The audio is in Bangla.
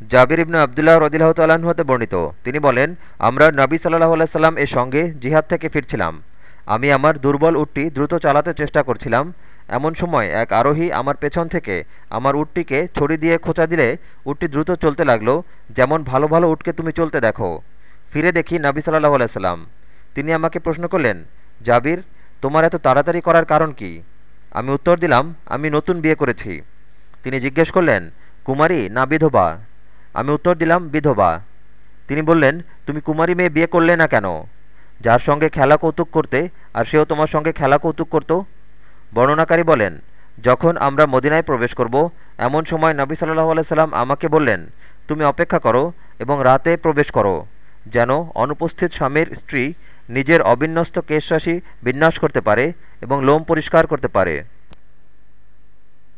জাবির ইবনু আবদুল্লাহ রদিল্লাহ তাল্লাহ্ন হতে বর্ণিত। তিনি বলেন, আমরা নবী সাল্লাহ আলাইসাল্লাম এর সঙ্গে জিহাদ থেকে ফিরছিলাম। আমি আমার দুর্বল উটটি দ্রুত চালাতে চেষ্টা করছিলাম। এমন সময় এক আরোহী আমার পেছন থেকে আমার উটটিকে ছড়ি দিয়ে খোঁচা দিলে উটটি দ্রুত চলতে লাগল, যেমন ভালো ভালো উটকে তুমি চলতে দেখো। ফিরে দেখি নবী সাল্লাহ আলাইসাল্লাম তিনি আমাকে প্রশ্ন করলেন, জাবির, তোমার এত তাড়াতাড়ি করার কারণ কি? আমি উত্তর দিলাম, আমি নতুন বিয়ে করেছি। তিনি জিজ্ঞেস করলেন, কুমারী, না বিধবা? আমি উত্তর দিলাম, বিধবা। তিনি বললেন, তুমি কুমারী মেয়ে বিয়ে করলে না কেন? যার সঙ্গে খেলা কৌতুক করতে, আর সেও তোমার সঙ্গে খেলা কৌতুক করত? বর্ণনাকারী বলেন, যখন আমরা মদিনায় প্রবেশ করব, এমন সময় নবী সাল্লাহ আলাইসাল্লাম আমাকে বললেন, তুমি অপেক্ষা করো এবং রাতে প্রবেশ করো, যেন অনুপস্থিত স্বামীর স্ত্রী নিজের অবিন্যস্ত কেশরাশি বিন্যাস করতে পারে এবং লোম পরিষ্কার করতে পারে।